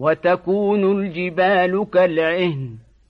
وتكون الجبال كالعهن.